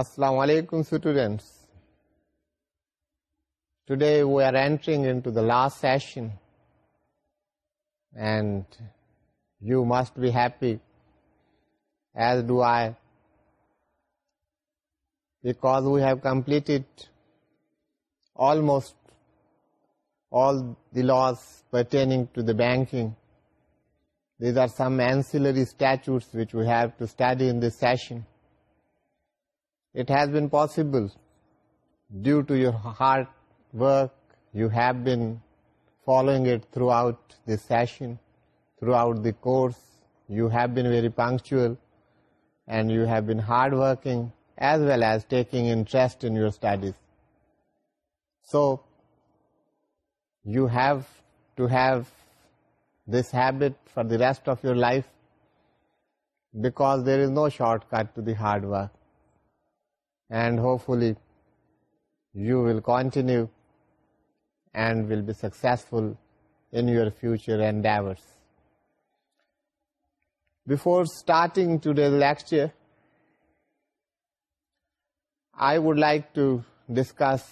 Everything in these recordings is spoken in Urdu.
السلام علیکم students today we are entering in to the last session and you must be happy as do I because we have completed almost all the laws to the banking these are some ancillary we have to study in this session It has been possible due to your hard work. You have been following it throughout the session, throughout the course. You have been very punctual and you have been hardworking as well as taking interest in your studies. So, you have to have this habit for the rest of your life because there is no shortcut to the hard work and hopefully you will continue and will be successful in your future endeavors. Before starting today's lecture, I would like to discuss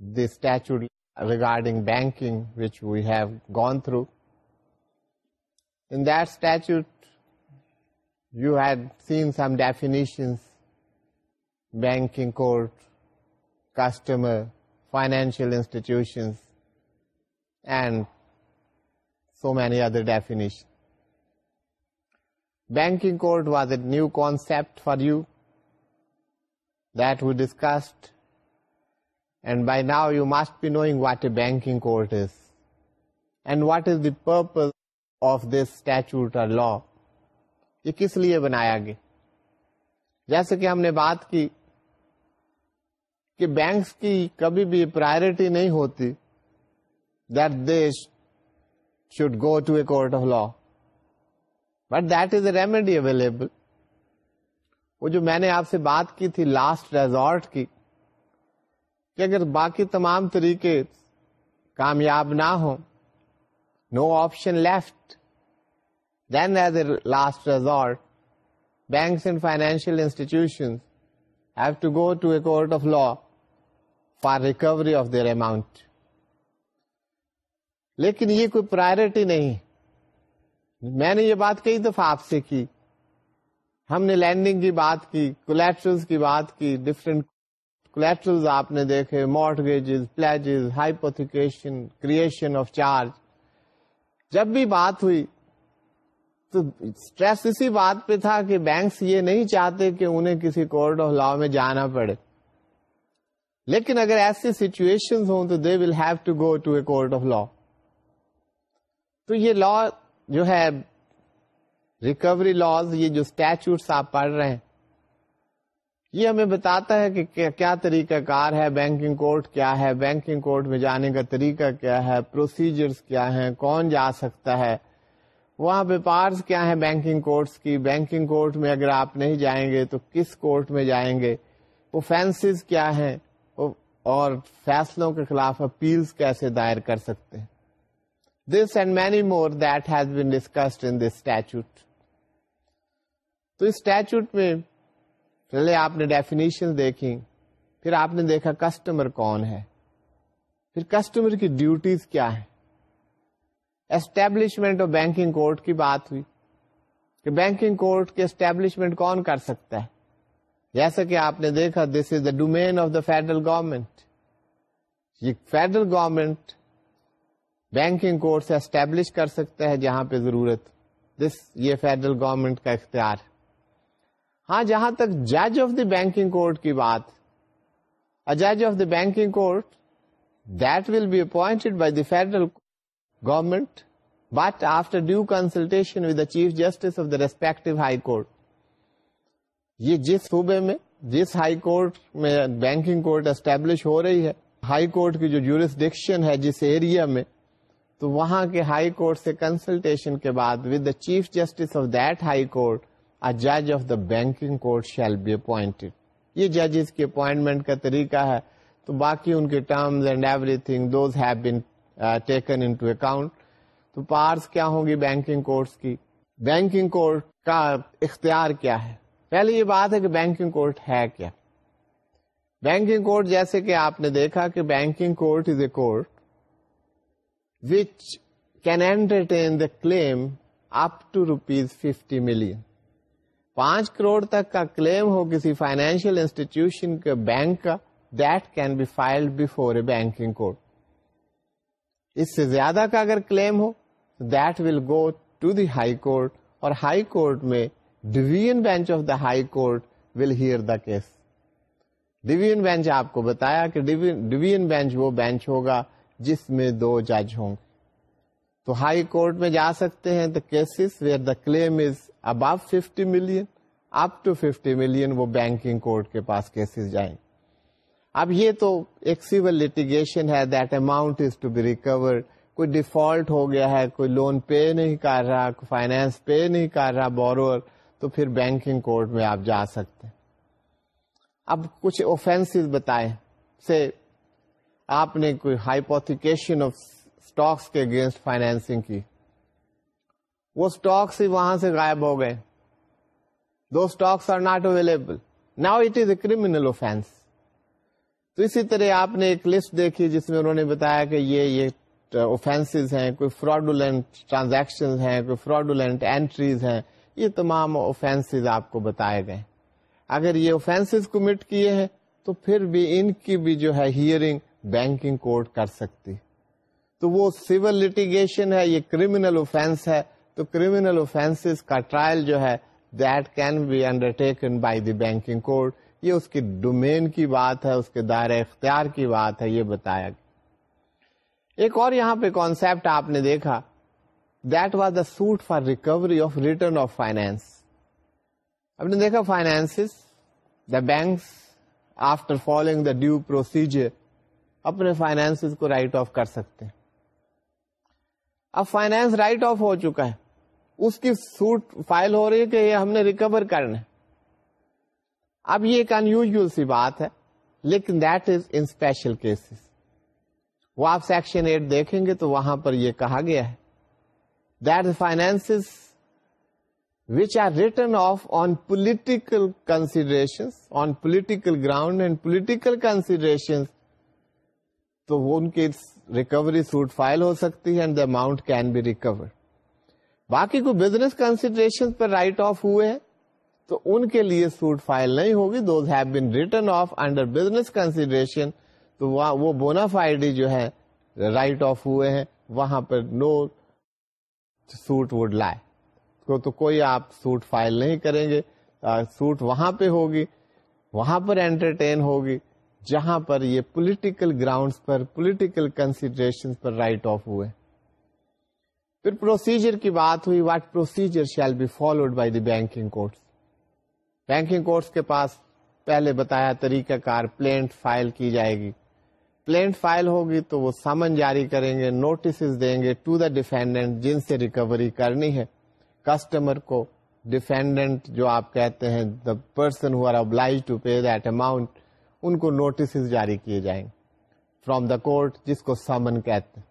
the statute regarding banking which we have gone through. In that statute, you had seen some definitions banking court customer financial institution and so many other definition banking court was a new concept for you that we discussed and by now you must be knowing what a banking court is and what is the purpose of this اور لا یہ کس لیے بنایا گیا جیسے کہ ہم نے بات کی کہ بینکس کی کبھی بھی پرائرٹی نہیں ہوتی that this should go to a court of law but is a remedy available وہ جو میں نے آپ سے بات کی تھی لاسٹ ریزورٹ کی کہ اگر باقی تمام طریقے کامیاب نہ ہوں no option left then as a last resort banks and financial institution have to go to a court of law for recovery of their amount لیکن یہ کوئی پرائرٹی نہیں میں نے یہ بات کئی دفعہ آپ سے کی ہم نے لینڈنگ کی بات کی کولٹر کی بات کی ڈفرینٹ کولٹر آپ نے دیکھے mortgages pledges hypothecation creation of charge جب بھی بات ہوئی تو اسٹریس اسی بات پہ تھا کہ بینکس یہ نہیں چاہتے کہ انہیں کسی کورٹ آف لا میں جانا پڑے لیکن اگر ایسے سچویشن ہوں تو they will have to go to a court of law تو یہ لا جو ہے ریکوری لاز یہ جو اسٹیچوٹس آپ پڑھ رہے ہیں یہ ہمیں بتاتا ہے کہ کیا طریقہ کار ہے بینکنگ کورٹ کیا ہے بینکنگ کورٹ میں جانے کا طریقہ کیا ہے پروسیجرز کیا ہے کون جا سکتا ہے وہاں پارس کیا ہے بینکنگ کورٹس کی بینکنگ کورٹ میں اگر آپ نہیں جائیں گے تو کس کورٹ میں جائیں گے وہ فینسز کیا ہیں اور فیصلوں کے خلاف اپیلز کیسے دائر کر سکتے ہیں this and many more that has been discussed in this statute تو اسٹیچوٹ میں پہلے آپ نے ڈیفینیشن دیکھی پھر آپ نے دیکھا کسٹمر کون ہے پھر کسٹمر کی ڈیوٹیز کیا ہے اسٹیبلشمنٹ اور بینکنگ کورٹ کی بات ہوئی کہ بینکنگ کورٹ کے اسٹیبلشمنٹ کون کر سکتا ہے جیسا کہ آپ نے دیکھا this is the domain of the federal government federal government banking court سے اسٹیبلش کر سکتا ہے جہاں پہ ضرورت دس یہ فیڈرل گورمنٹ کا اختیار ہاں جہاں تک جج آف دا بینکنگ کورٹ کی بات جج of the banking court will be appointed by the federal government but after due consultation with the chief justice of the respective high court یہ جس صوبے میں جس ہائی کورٹ میں بینکنگ کورٹ اسٹیبلش ہو رہی ہے ہائی کورٹ کی جو جورسڈکشن ہے جس ایریا میں تو وہاں کے ہائی کورٹ سے کنسلٹیشن کے بعد with the chief justice of that high court a جج of the banking court shall be appointed یہ ججز کی اپوائنٹمنٹ کا طریقہ ہے تو باقی ان کے terms and everything those have been taken into account تو پارس کیا ہوں گی بینکنگ کورٹس کی بینکنگ کورٹ کا اختیار کیا ہے یہ بات ہے کہ بینکنگ کورٹ ہے کیا بینکنگ کورٹ جیسے کہ آپ نے دیکھا کہ banking court is a court which can entertain the claim up to rupees fifty million پانچ کروڑ تک کا کلیم ہو کسی فائنینشیل انسٹیٹیوشن کے بینک کا that can be file before a banking court اس سے زیادہ کا اگر claim who that will go to the high court اور ہائی کورٹ میں division bench of the high court will hear the case division bench آپ کو بتایا کہ ڈویژن بینچ وہ بینچ ہوگا جس میں دو جج ہوں گے تو ہائی کورٹ میں جا سکتے ہیں cases where the claim is million million up to وہ بینکنگ کورٹ کے پاس کیسز جائیں اب یہ تو ایک سیول لٹیگیشن ہے that amount is to be recover کوئی ڈیفالٹ ہو گیا ہے کوئی لون پے نہیں کر رہا کوئی فائنینس پے نہیں کر رہا بورور تو پھر بینکنگ کورٹ میں آپ جا سکتے ہیں اب کچھ اوفینس بتائے سے آپ نے کوئی ہائیپوتھیکیشن آف اسٹاکس کے اگینسٹ فائنینسنگ کی وہ اسٹاکس ہی وہاں سے غائب ہو گئے those stocks are not available now it is a criminal offence تو اسی طرح آپ نے ایک لسٹ دیکھی جس میں انہوں نے بتایا کہ یہ یہ اوفینس ہیں کوئی فراڈولینٹ ٹرانزیکشن ہیں کوئی فراڈولینٹ اینٹریز ہیں یہ تمام اوفینس آپ کو بتائے گئے اگر یہ کمٹ کیے ہیں تو پھر بھی ان کی بھی جو ہے ہیئرنگ بینکنگ کورٹ کر سکتی تو وہ لٹیگیشن ہے یہ کریمنل اوفینس ہے تو کریمنل کا ٹرائل جو ہے that can be undertaken by the banking court یہ اس کی ڈومین کی بات ہے اس کے دائرہ اختیار کی بات ہے یہ بتایا گیا ایک اور یہاں پہ کانسیپٹ آپ نے دیکھا that was the suit for recovery of return of finance نے دیکھا finance the banks after following the due procedure اپنے فائنینس کو رائٹ آف کر سکتے ہیں اب فائنینس رائٹ آف ہو چکا ہے اس کی سوٹ فائل ہو رہی ہے کہ یہ ہم نے ریکور کرنا ہے اب یہ ایک انیوژل سی بات ہے لیکن that is in special cases وہ آپ سیکشن ایٹ دیکھیں گے تو وہاں پر یہ کہا گیا ہے finance which are rhetorical consideration on political ground and political consideration تو ان کی ریکوری سوٹ فائل ہو سکتی ہے باقی کوئی بزنس کنسیڈریشن پہ رائٹ آف ہوئے تو ان کے لیے سوٹ فائل نہیں ہوگی those have been ریٹرڈر business consideration تو وہ بونا فائیڈی جو ہے رائٹ آف ہوئے ہیں وہاں پر نو سوٹ وڈ لائے تو کوئی آپ سوٹ فائل نہیں کریں گے سوٹ وہاں پہ ہوگی وہاں پر انٹرٹین ہوگی جہاں پر یہ پولیٹیکل گراؤنڈ پر پولیٹیکل کنسیڈریشن پر رائٹ آف ہوئے پھر پروسیجر کی بات ہوئی what procedure shall be followed by the banking courts banking courts کے پاس پہلے بتایا طریقہ کار پلینٹ فائل کی جائے گی پلینٹ فائل ہوگی تو وہ سمن جاری کریں گے نوٹسز دیں گے ٹو دا ڈیفینڈنٹ جن سے ریکوری کرنی ہے کسٹمر کو ڈیفینڈنٹ جو آپ کہتے ہیں the person who are obliged to pay that amount ان کو نوٹسز جاری کیے جائیں گے فرام دا کورٹ جس کو سمن کہتے ہیں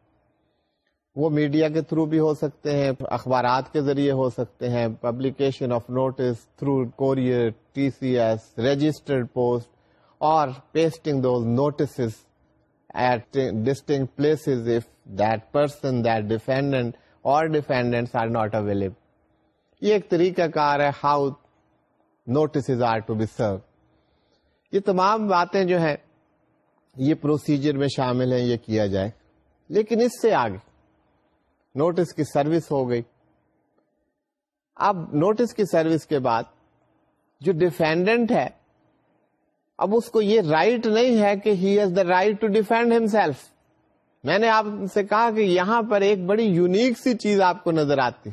وہ میڈیا کے تھرو بھی ہو سکتے ہیں اخبارات کے ذریعے ہو سکتے ہیں publication of notice through courier T C S registered post اور pasting those notices at dusting that if that defendant اور defendants آر not اویلیبل یہ ایک طریقہ کار ہے ہاؤ served. یہ تمام باتیں جو ہیں یہ پروسیجر میں شامل ہیں یہ کیا جائے لیکن اس سے آگے نوٹس کی سروس ہو گئی اب نوٹس کی سروس کے بعد جو ڈیفینڈنٹ ہے اب اس کو یہ رائٹ نہیں ہے کہ he has the right to defend himself میں نے آپ سے کہا کہ یہاں پر ایک بڑی یونیک سی چیز آپ کو نظر آتی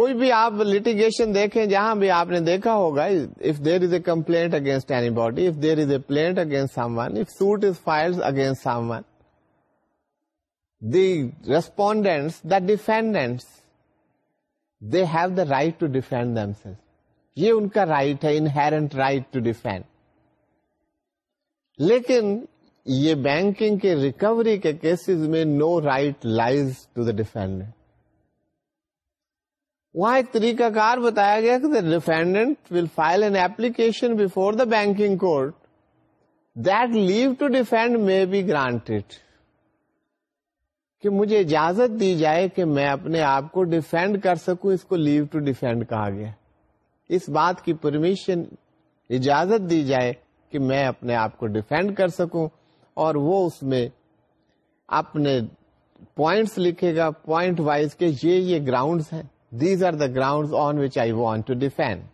کوئی بھی آپ لٹیگیشن دیکھیں جہاں بھی آپ نے دیکھا ہوگا if there is a complaint against anybody if there is a plaint against one if suit is file against someone the respondents the defendants they have the right to defend themselves یہ ان کا رائٹ ہے انہیرنٹ رائٹ ٹو ڈیفینڈ لیکن یہ بینکنگ کے ریکوری کے کیسز میں no right lies to the defendant وہاں ایک طریقہ کار بتایا گیا کہ the defendant will file an application before the banking court that leave to defend may be granted کہ مجھے اجازت دی جائے کہ میں اپنے آپ کو ڈیفینڈ کر سکوں اس کو لیو ٹو ڈیفینڈ کہا گیا اس بات کی پرمیشن اجازت دی جائے کہ میں اپنے آپ کو ڈیفینڈ کر سکوں اور وہ اس میں اپنے پوائنٹس لکھے گا پوائنٹ وائز کے یہ یہ گراؤنڈ ہیں these are the ground on which I want to defend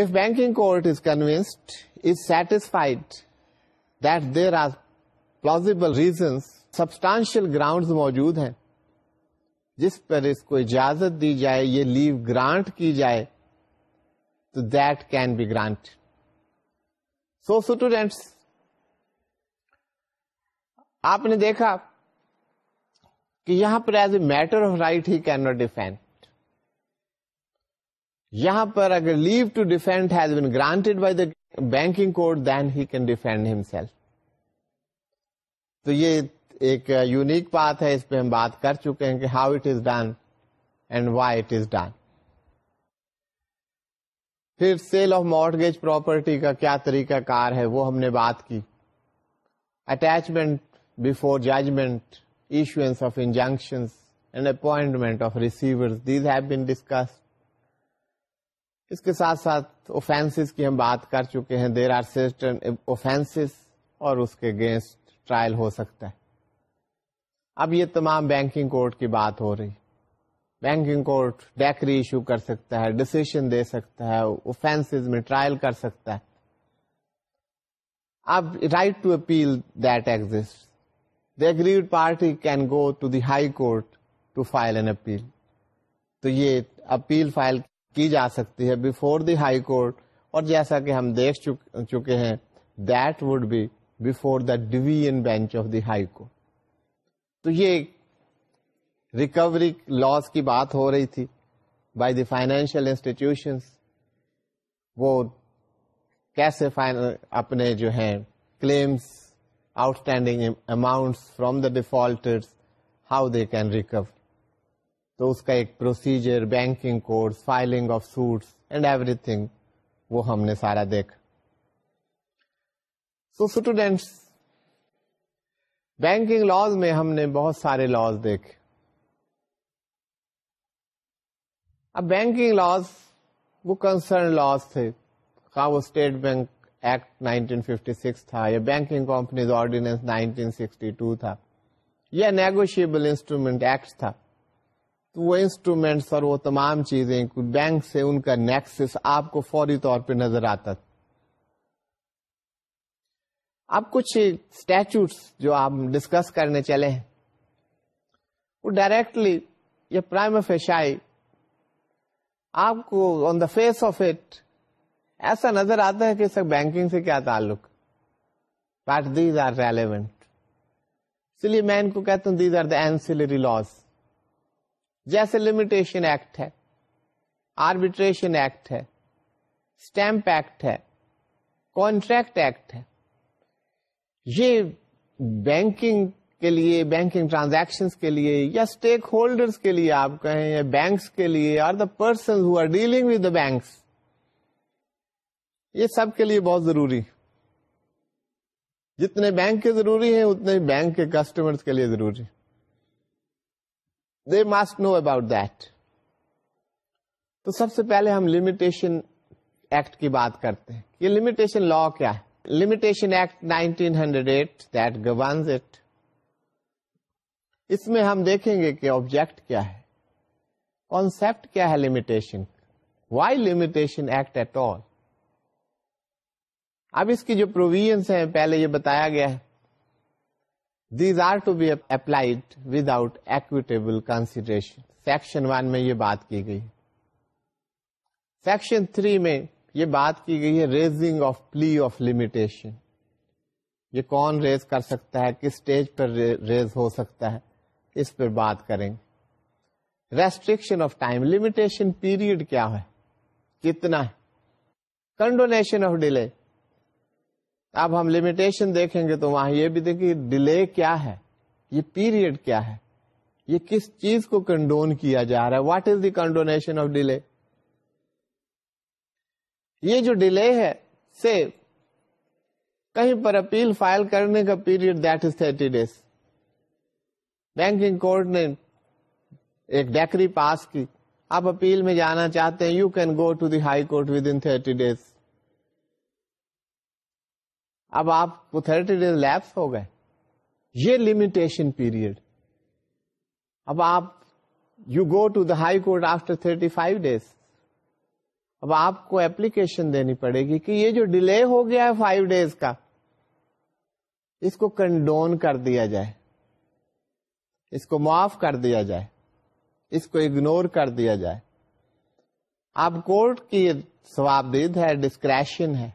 If banking court is convinced is satisfied that there are plausible reasons substantial ground موجود ہیں جس پر اس کو اجازت دی جائے یہ لیو گرانٹ کی جائے تو that can be grant so students آپ نے دیکھا کہ یہاں پر as a matter of right he can not defend یہاں پر اگر leave to defend has been granted by the banking court then he can defend himself تو یہ ایک یونیک بات ہے اس پہ ہم بات کر چکے ہیں کہ how it is done and why it is done پھر سیل آف مارگیج پراپرٹی کا کیا طریقہ کار ہے وہ ہم نے بات کی attachment before judgment issuance of and appointment of receiver these have been discuss اس کے ساتھ ساتھ اوفینس کی ہم بات کر چکے ہیں دیر آر آرسٹن اوفینس اور اس کے اگینسٹ ٹرائل ہو سکتا ہے اب یہ تمام بینکنگ کورٹ کی بات ہو رہی بینکنگ کورٹ ڈیکری ایشو کر سکتا ہے ڈسیشن دے سکتا ہے اوفینس میں ٹرائل کر سکتا ہے اب right to appeal that exit aggrieved party can go to the high court to file an appeal تو یہ اپیل فائل کی جا سکتی ہے بفور دی ہائی کورٹ اور جیسا کہ ہم دیکھ چکے ہیں that would be before the division bench of the high court تو یہ ریکوری لاس کی بات ہو رہی تھی بائی دی فائنینشیل انسٹیٹیوشن وہ کیسے اپنے جو ہیں claims outstanding amount from the defaulter how they can recover تو اس کا ایک procedure banking courts filing of suits and everything وہ ہم نے سارا دیکھا اسٹوڈینٹس بینکنگ لاز میں ہم نے بہت سارے لاز دیکھے اب بینکنگ لاز وہ کنسرن لاز تھے خواہ وہ اسٹیٹ بینک ایکٹ 1956 تھا یا بینکنگ کمپنیز آرڈیننس 1962 تھا یا نیگوشیبل انسٹرومینٹ ایکٹ تھا تو وہ انسٹرومینٹس اور وہ تمام چیزیں بینک سے ان کا نیکسس آپ کو فوری طور پہ نظر آتا تھا اب کچھ اسٹیچوس جو آپ ڈسکس کرنے چلے ہیں وہ ڈائریکٹلی یا پرائم فیشائی آپ کو on the face of it ایسا نظر آتا ہے کہ بینکنگ سے کیا تعلق بٹ دیز آر ریلیونٹ اس لیے میں ان کو کہتا ہوں these are the ancillary laws جیسے لمیٹیشن ایکٹ ہے آربیٹریشن ایکٹ ہے اسٹمپ ایکٹ ہے کانٹریکٹ ایکٹ ہے یہ بینکنگ کے لیے بینکنگ ٹرانزیکشن کے لیے یا اسٹیک ہولڈر کے لیے آپ کہیں یا بینکس کے لیے اور the person who are dealing with the banks یہ سب کے لیے بہت ضروری جتنے بینک کے ضروری ہیں اتنے بینک کے کسٹمر کے لیے ضروری they must know about that تو سب سے پہلے ہم لمیٹیشن ایکٹ کی بات کرتے ہیں یہ لمیٹیشن لا کیا ہے limitation act hundred eight that governs it اس میں ہم دیکھیں گے کہ آبجیکٹ کیا ہے کیا ہے limitation why limitation act at all اب اس کی جو پروویژ ہیں پہلے یہ بتایا گیا ہے these are to be applied without equitable consideration section one میں یہ بات کی گئی سیکشن تھری میں یہ بات کی گئی ہے raising of plea of limitation یہ کون ریز کر سکتا ہے کس اسٹیج پر ریز ہو سکتا ہے اس پہ بات کریں گے restriction of time limitation period کیا ہے کتنا ہے کنڈونیشن آف ڈیلے اب ہم لمیٹیشن دیکھیں گے تو وہاں یہ بھی دیکھیں ڈیلے کیا ہے یہ پیریڈ کیا ہے یہ کس چیز کو کنڈون کیا جا رہا ہے what is the condonation of delay یہ جو ڈیلے ہے سے کہیں پر اپیل فائل کرنے کا period that is thirty days banking court نے ایک ڈیکری پاس کی آپ اپیل میں جانا چاہتے ہیں you can go to the high court within thirty days اب آپ کو تھرٹی ڈیز لیپس ہو گئے یہ لمیٹیشن پیریڈ اب آپ you go to the high court after thirty five days اب آپ کو اپلیکیشن دینی پڑے گی کہ یہ جو ڈیلے ہو گیا ہے فائیو ڈیز کا اس کو کنڈون کر دیا جائے اس کو معاف کر دیا جائے اس کو اگنور کر دیا جائے آپ کورٹ کی دید ہے ڈسکریشن ہے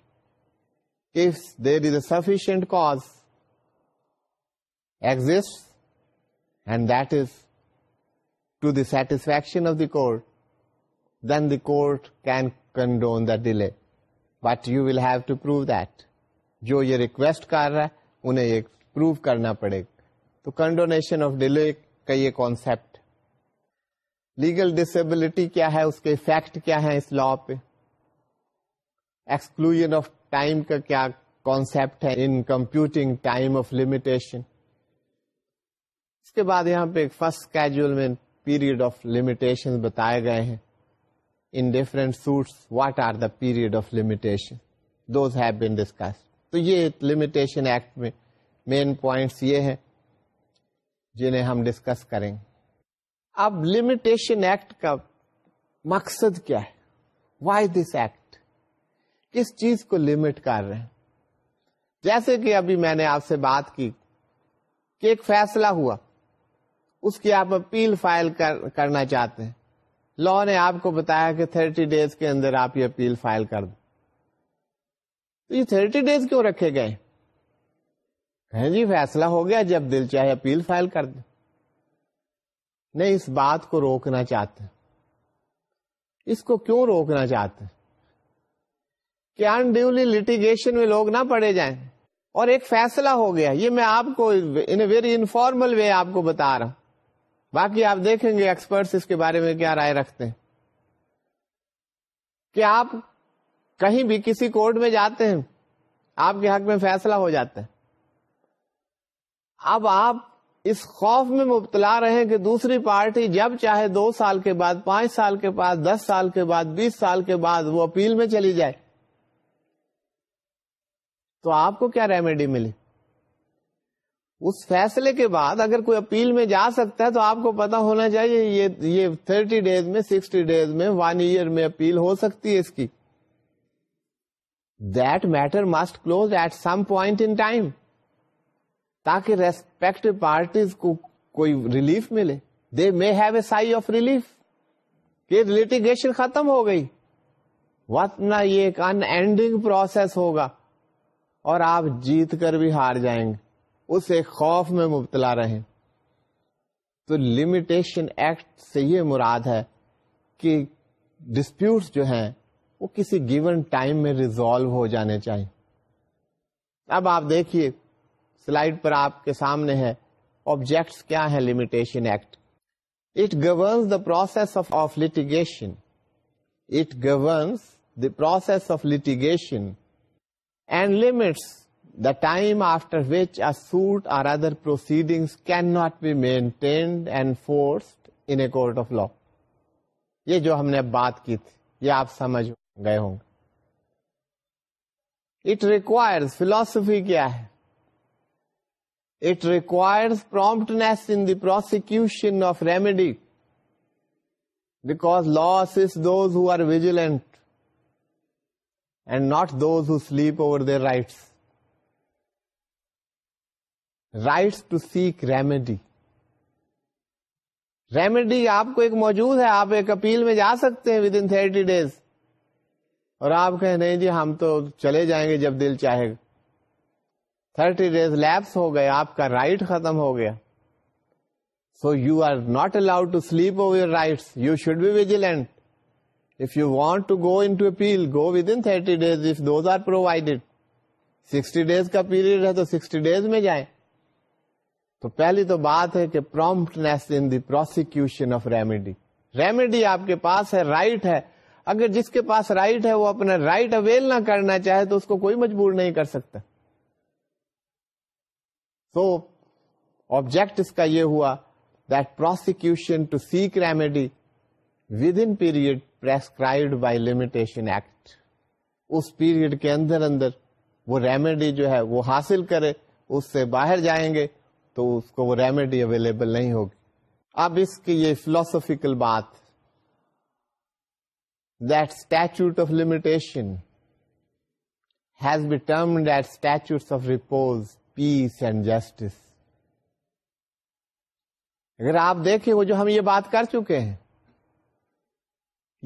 cause exists and that is to the satisfaction of the court then court can condone the delay but you will have to رہا ہے انہیں یہ پروو کرنا پڑے گا تو کنڈونیشن آف ڈیلے کا یہ کانسپٹ لیگل ڈسبلٹی کیا ہے اس کے افیکٹ کیا ہے اس لا پہ ایکسکلوژ آف ٹائم کا کیا concept in computing time of limitation اس کے بعد یہاں پہ ایک فرسٹ فسٹ میں پیریڈ آف لمیٹیشن بتائے گئے ہیں پیریڈ آف لمیٹیشن تو یہ لمیٹیشن ایکٹ میں مین پوائنٹس یہ ہیں جنہیں ہم ڈسکس کریں گے اب لمیٹیشن ایکٹ کا مقصد کیا ہے وائی دس ایکٹ کس چیز کو لمٹ کر رہے ہیں جیسے کہ ابھی میں نے آپ سے بات کی کہ ایک فیصلہ ہوا اس کی آپ اپیل فائل کرنا چاہتے ہیں لا نے آپ کو بتایا کہ تھرٹی ڈیز کے اندر آپ یہ اپیل فائل کر دیں تو یہ تھرٹی ڈیز کیوں رکھے گئے جی فیصلہ ہو گیا جب دل چاہے اپیل فائل کر دیں نہیں اس بات کو روکنا چاہتے اس کو کیوں روکنا چاہتے کیا انڈیولی لٹیگیشن میں لوگ نہ پڑے جائیں اور ایک فیصلہ ہو گیا یہ میں آپ کو ان ویری انفارمل وے آپ کو بتا رہا ہوں باقی آپ دیکھیں گے ایکسپرٹ اس کے بارے میں کیا رائے رکھتے ہیں کہ آپ کہیں بھی کسی کورٹ میں جاتے ہیں آپ کے حق میں فیصلہ ہو جاتا ہے اب آپ اس خوف میں مبتلا رہے کہ دوسری پارٹی جب چاہے دو سال کے بعد پانچ سال کے بعد دس سال کے بعد بیس سال کے بعد وہ اپیل میں چلی جائے تو آپ کو کیا ریمیڈی ملی اس فیصلے کے بعد اگر کوئی اپیل میں جا سکتا ہے تو آپ کو پتا ہونا چاہیے یہ یہ تھرٹی ڈیز میں سکسٹی ڈیز میں ون ایئر میں اپیل ہو سکتی ہے اس کی that matter must close at some point in time تاکہ ریسپیکٹ پارٹیز کو کوئی ریلیف ملے they may have a sigh of relief کہ لٹیگیشن ختم ہو گئی نہ یہ ایک پروسیس ہوگا اور آپ جیت کر بھی ہار جائیں گے خوف میں مبتلا رہے تو لمیٹیشن ایکٹ سے یہ مراد ہے کہ ڈسپیوٹس جو ہیں وہ کسی گیون ٹائم میں ریزالو ہو جانے چاہیے اب آپ دیکھیے سلائڈ پر آپ کے سامنے ہے آبجیکٹس کیا ہے limitation act it governs the process of of litigation it governs the process of litigation and limits the time after which a suit or other proceedings can not be maintained and in a a court of law یہ جو ہم نے بات کی تھی یہ آپ سمجھ گئے ہوں گے اٹ ریکوائرز فلوسفی کیا ہے it requires promptness in the prosecution of remedy because laws is those who are vigilant and not those who sleep over their rights rights to seek remedy remedy آپ کو ایک موجود ہے آپ ایک اپیل میں جا سکتے ہیں ود ان تھرٹی ڈیز اور آپ کہیں نہیں جی ہم تو چلے جائیں گے جب دل چاہے گا تھرٹی ڈیز لیبس ہو گئے آپ کا رائٹ ختم ہو گیا so you are not allowed to sleep over your rights you should be if if you want to go appeal appeal go within thirty days are provided sixty days کا پیریڈ ہے تو سکسٹی ڈیز میں جائیں تو پہلی تو بات ہے کہ promptness in the prosecution of remedy remedy آپ کے پاس ہے رائٹ right ہے اگر جس کے پاس رائٹ right ہے وہ اپنا رائٹ right اویل نہ کرنا چاہے تو اس کو کوئی مجبور نہیں کر سکتا سو آبجیکٹ اس کا یہ ہوا that prosecution to seek remedy within period prescribe by limitation act us period کے اندر اندر وہ ریمیڈی جو ہے وہ حاصل کرے اس سے باہر جائیں گے تو اس کو وہ ریمیڈی اویلیبل نہیں ہوگی اب اس کی یہ فلوسفیکل بات of limitation has be termed repose peace and justice اگر آپ دیکھیں وہ جو ہم یہ بات کر چکے ہیں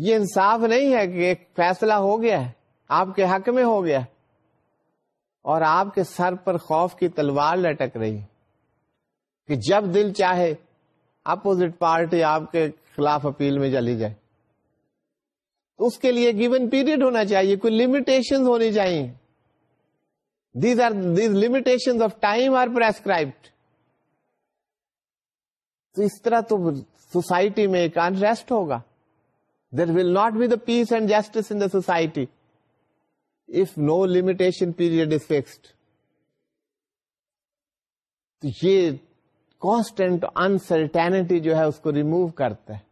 یہ انصاف نہیں ہے کہ ایک فیصلہ ہو گیا ہے آپ کے حق میں ہو گیا اور آپ کے سر پر خوف کی تلوار لٹک رہی ہے کہ جب دل چاہے اپوزٹ پارٹی آپ کے خلاف اپیل میں چلی جائے اس کے لیے گیون پیریڈ ہونا چاہیے کوئی لمیٹیشن ہونی چاہیے these are these limitation of time are prescribed تو اس طرح تو سوسائٹی میں ایک انریسٹ ہوگا there will not be the peace and justice in the society if no limitation period is fixed تو یہ کانسٹینٹ انسرٹینٹی جو ہے اس کو ریمو کرتا ہے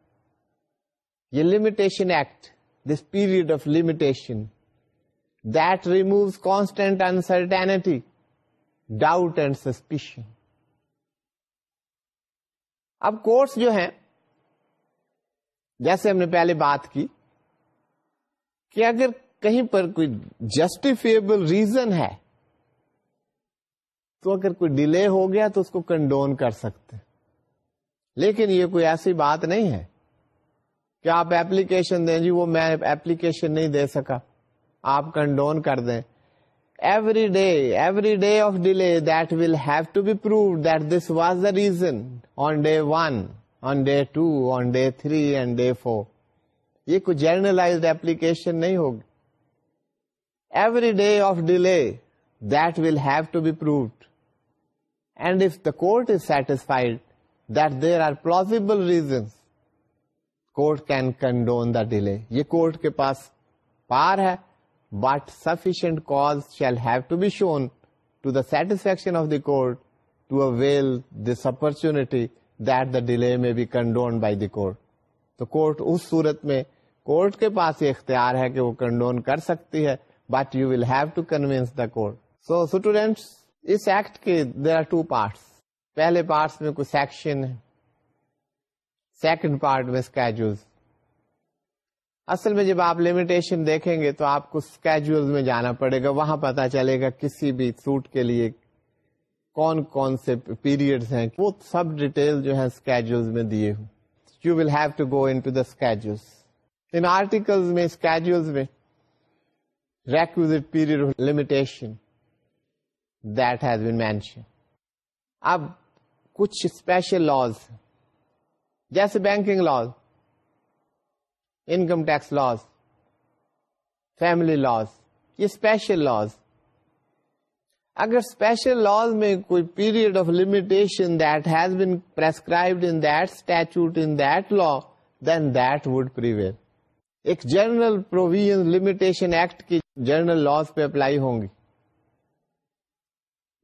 یہ limitation act this period of limitation that remove constant uncertainty doubt and suspicion of course جو ہے جیسے ہم نے پہلے بات کی کہ اگر کہیں پر کوئی جسٹیفیبل ریزن ہے تو اگر کوئی ڈیلے ہو گیا تو اس کو کنڈون کر سکتے لیکن یہ کوئی ایسی بات نہیں ہے کہ آپ ایپلیکیشن دیں جی وہ میں ایپلیکیشن نہیں دے سکا آپ کنڈون کر دیں every day every day of delay that will have to be prove that this was the reason on day one on day two on day three and day four یہ کوئی جرنلائز ایپلیکیشن نہیں ہوگی every day of delay that will have to be proved and if the court is satisfied or possible reasons court can condone the delay یہ کورٹ کے پاس of the court to avail this opportunity that the delay may be condone سورت میں کورٹ کے پاس یہ اختیار ہے کہ وہ کنڈون کر سکتی ہے but you will have to convince the court so students us act کے دیر آر ٹو پارٹس پہلے پارٹس میں کچھ سیکشن ہے سیکنڈ پارٹ میں اسکیجولس اصل میں جب آپ لمیٹیشن دیکھیں گے تو آپ کو میں جانا پڑے گا وہاں پتا چلے گا کسی بھی سوٹ کے لیے کون کون سے پیریڈ ہیں وہ سب ڈیٹیل جو ہے اسکیجولس میں دیے ہوں you will have to go in schedules in article میں ریکوزٹ پیریڈ لمیٹیشن اب کچھ اسپیشل لاس جیسے banking laws income tax laws family laws یہ اسپیشل لاس اگر اسپیشل لاز میں کوئی period of limitation that has been prescribed in in that law then that would prevail ایک جنرل پروویژن لمیٹیشن ایکٹ کی جنرل لاس پہ اپلائی ہوں گی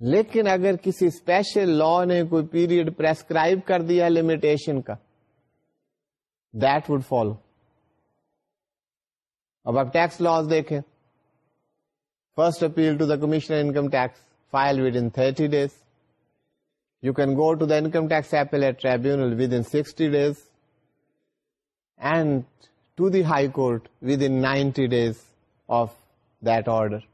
لیکن اگر کسی اسپیشل لا نے کوئی پیریڈ پرسکرائب کر دیا لمیٹیشن کا دیٹ وڈ فالو اب آپ ٹیکس لاس دیکھیں first appeal to the commissioner income tax file within thirty days you can go to the income tax appellate tribunal within sixty days and to the high court within ninety days of that order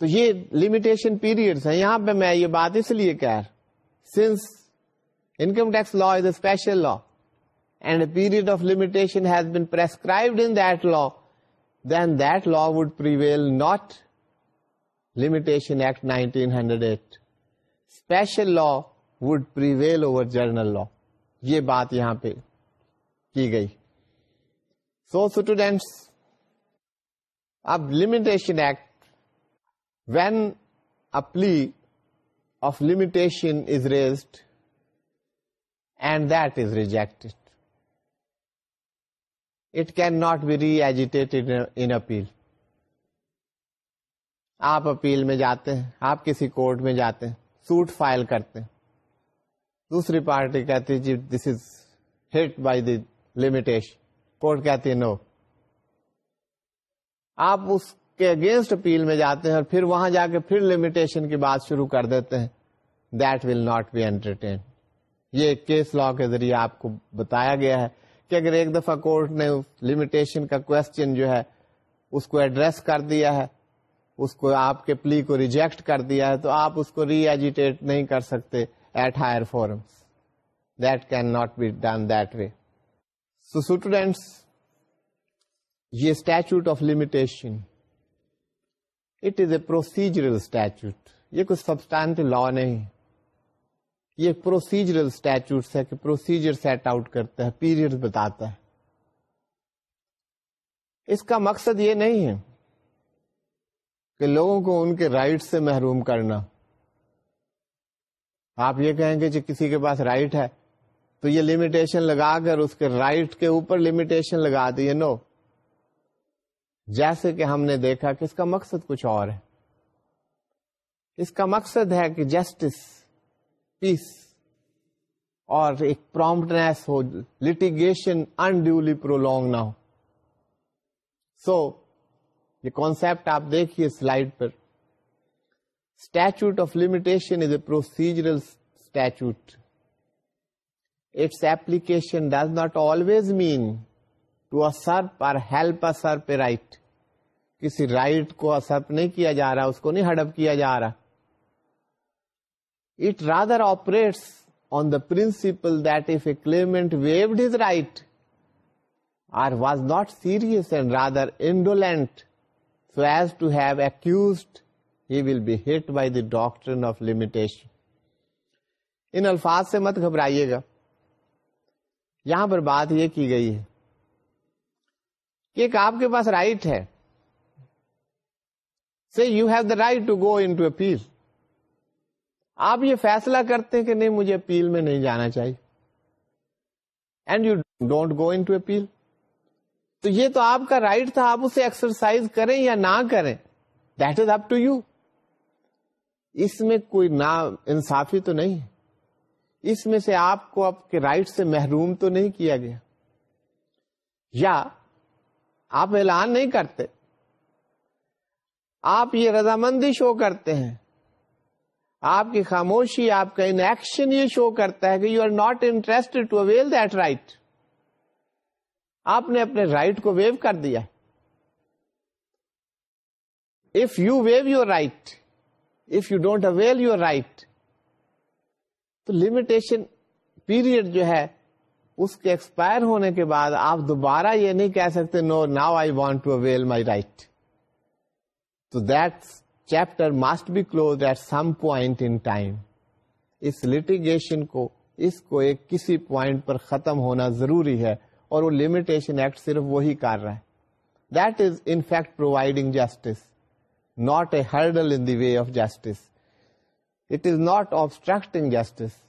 تو یہ لمیٹیشن پیریڈ ہیں یہاں پہ میں یہ بات اس لیے کہہ رہا since income tax law is a special law and period of limitation has been prescribed in that law then that law would prevail not limitation act nineteen hundred eight special law would prevail over general law یہ بات یہاں پہ کی گئی سو اسٹوڈینٹس اب limitation act when a plea of limitation is raised and that is rejected it cannot be re-agitated in appeal آپ اپیل میں جاتے ہیں آپ کسی کورٹ میں جاتے ہیں سوٹ فائل کرتے ہیں دوسری پارٹی کہتی ہے جی this is hit by the limitation court کہتی ہے نو آپ اس کے اگینسٹ اپیل میں جاتے ہیں اور پھر وہاں جا کے پھر لمیٹیشن کی بات شروع کر دیتے ہیں that will not be entertain یہ کیس لا کے ذریعے آپ کو بتایا گیا ہے کہ اگر ایک دفعہ کورٹ نے لمیٹیشن کا کوشچن جو ہے اس کو ایڈریس کر دیا ہے اس کو آپ کے پلی کو ریجیکٹ کر دیا ہے تو آپ اس کو ری ایجیٹیٹ نہیں کر سکتے at higher forums that can not be done that way so students یہ statute of limitation it is a procedural statute یہ کوئی سبسٹانٹ لا نہیں یہ پروسیجرل ہے کہ پروسیجر سیٹ آؤٹ کرتا ہے پیریڈ بتاتا ہے اس کا مقصد یہ نہیں ہے کہ لوگوں کو ان کے رائٹ سے محروم کرنا آپ یہ کہیں گے کہ جی کسی کے پاس رائٹ ہے تو یہ لمیٹیشن لگا کر اس کے رائٹ کے اوپر لمیٹیشن لگا دیے نو جیسے کہ ہم نے دیکھا کہ اس کا مقصد کچھ اور ہے اس کا مقصد ہے کہ جسٹس پیس اور ایک پرومٹنیس ہو لٹیگیشن انڈیولی پرولونگ نہ ہو سو so, یہ کانسپٹ آپ دیکھیے slide per statute of limitation is a procedural statute its application does not always mean to usurp or help usurp right کسی رائٹ کو اثر نہیں کیا جا رہا اس کو نہیں ہڈپ کیا جا رہا it rather operates on the principle that if a claimant waived his right or was not serious and rather indolent so as to have accuse he will be hit by the of limitation ان الفاظ سے مت گھبرائیے گا یہاں پر بات یہ کی گئی ہے ایک آپ کے پاس رائٹ ہے you have the right to go into appeal آپ یہ فیصلہ کرتے کہ نہیں مجھے اپیل میں نہیں جانا چاہیے and you don't go into appeal تو تو یہ آپ کا رائٹ تھا آپ اسے ایکسرسائز کریں یا نہ کریں that is up to you اس میں کوئی نا انصافی تو نہیں اس میں سے آپ کو آپ کے رائٹ سے محروم تو نہیں کیا گیا یا آپ اعلان نہیں کرتے آپ یہ رضامندی شو کرتے ہیں آپ کی خاموشی آپ کا ان ایکشن یہ شو کرتا ہے کہ you are not interest to avail that right آپ نے اپنے رائٹ کو ویو کر دیا if you waive your right if you don't avail your right تو لمیٹیشن پیریڈ جو ہے اس کے ایکسپائر ہونے کے بعد آپ دوبارہ یہ نہیں کہہ سکتے no now I want to avail my right تو that chapter must be close at some point in time us litigation کو اس کو ایک کسی پوائنٹ پر ختم ہونا ضروری ہے اور وہ لمیٹیشن ایکٹ صرف وہی کر رہا ہے that is in fact providing justice not a hurdle in the way of justice it is not obstructing justice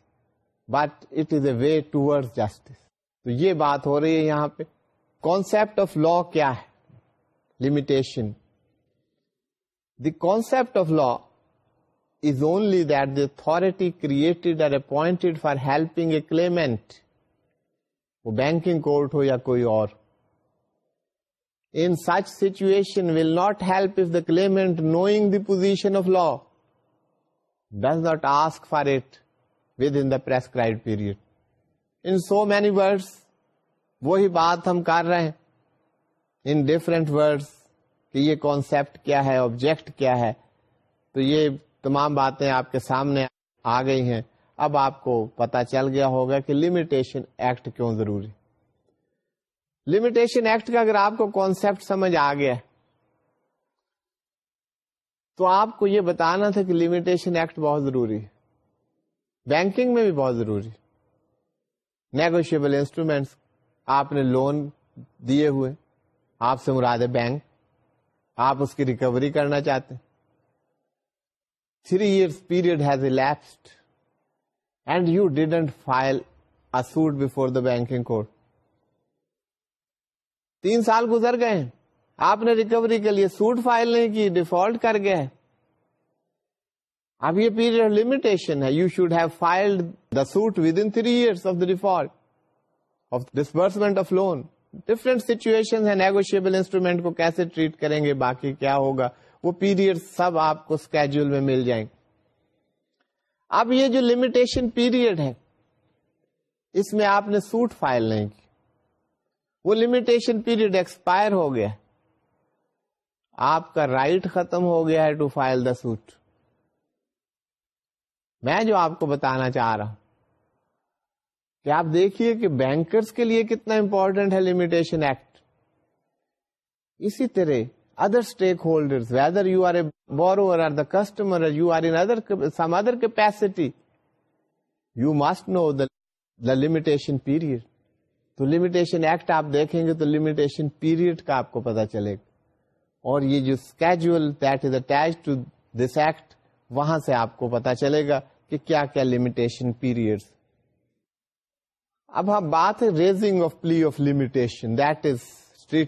but it is a way ٹوڈ justice تو یہ بات ہو رہی ہے یہاں پہ کانسپٹ آف لا کیا ہے limitation the concept of law is only that the authority created or appointed for helping a claimant وہ بینکنگ کورٹ ہو یا کوئی اور in such situation will not help as the claimant knowing the position of law does not ask for it within prescribed period in so many words وہی بات ہم کر رہے ہیں ان ڈفرنٹ ورڈس کہ یہ کانسیپٹ کیا ہے آبجیکٹ کیا ہے تو یہ تمام باتیں آپ کے سامنے آ گئی ہیں اب آپ کو پتا چل گیا ہوگا کہ لمیٹیشن ایکٹ کیوں ضروری لمیٹیشن ایکٹ کا اگر آپ کو کانسیپٹ سمجھ آ گیا تو آپ کو یہ بتانا تھا کہ لمیٹیشن ایکٹ بہت ضروری ہے بینکنگ میں بھی بہت ضروری نیگوشیبل انسٹرومینٹس آپ نے لون دیے ہوئے آپ سے مراد ہے بینک آپ اس کی ریکوری کرنا چاہتے ہیں three years period has elapsed and you didn't file out before the banking court تین سال گزر گئے آپ نے ریکوری کے لیے سوٹ فائل نہیں کی ڈیفالٹ کر گئے اب یہ پیریڈ لمیٹیشن ہے you should have filed the suit within three years of the default of disbursement of loan situation situation negotiable instrument کو کیسے ٹریٹ کریں گے باقی کیا ہوگا وہ پیریڈ سب آپ کو میں مل جائیں گے اب یہ جو لمیٹیشن پیریڈ ہے اس میں آپ نے سوٹ فائل نہیں کی وہ لمیٹیشن پیریڈ ایکسپائر ہو گیا آپ کا رائٹ ختم ہو گیا ہے ٹو فائل دا سوٹ میں جو آپ کو بتانا چاہ رہا ہوں کہ آپ دیکھیے کہ بینکرز کے لیے کتنا امپورٹنٹ ہے لمیٹیشن ایکٹ اسی طرح other stakeholder you are a borrower or the customer you you are in other other some capacity must know the limitation period تو لمیٹیشن ایکٹ آپ دیکھیں گے تو لمیٹیشن پیریڈ کا آپ کو پتا چلے گا اور یہ جو that is attach to this act وہاں سے آپ کو پتا چلے گا کہ کیا کیا لمیٹیشن پیریڈ اب ہاں بات ہے raising of plea of limitation that is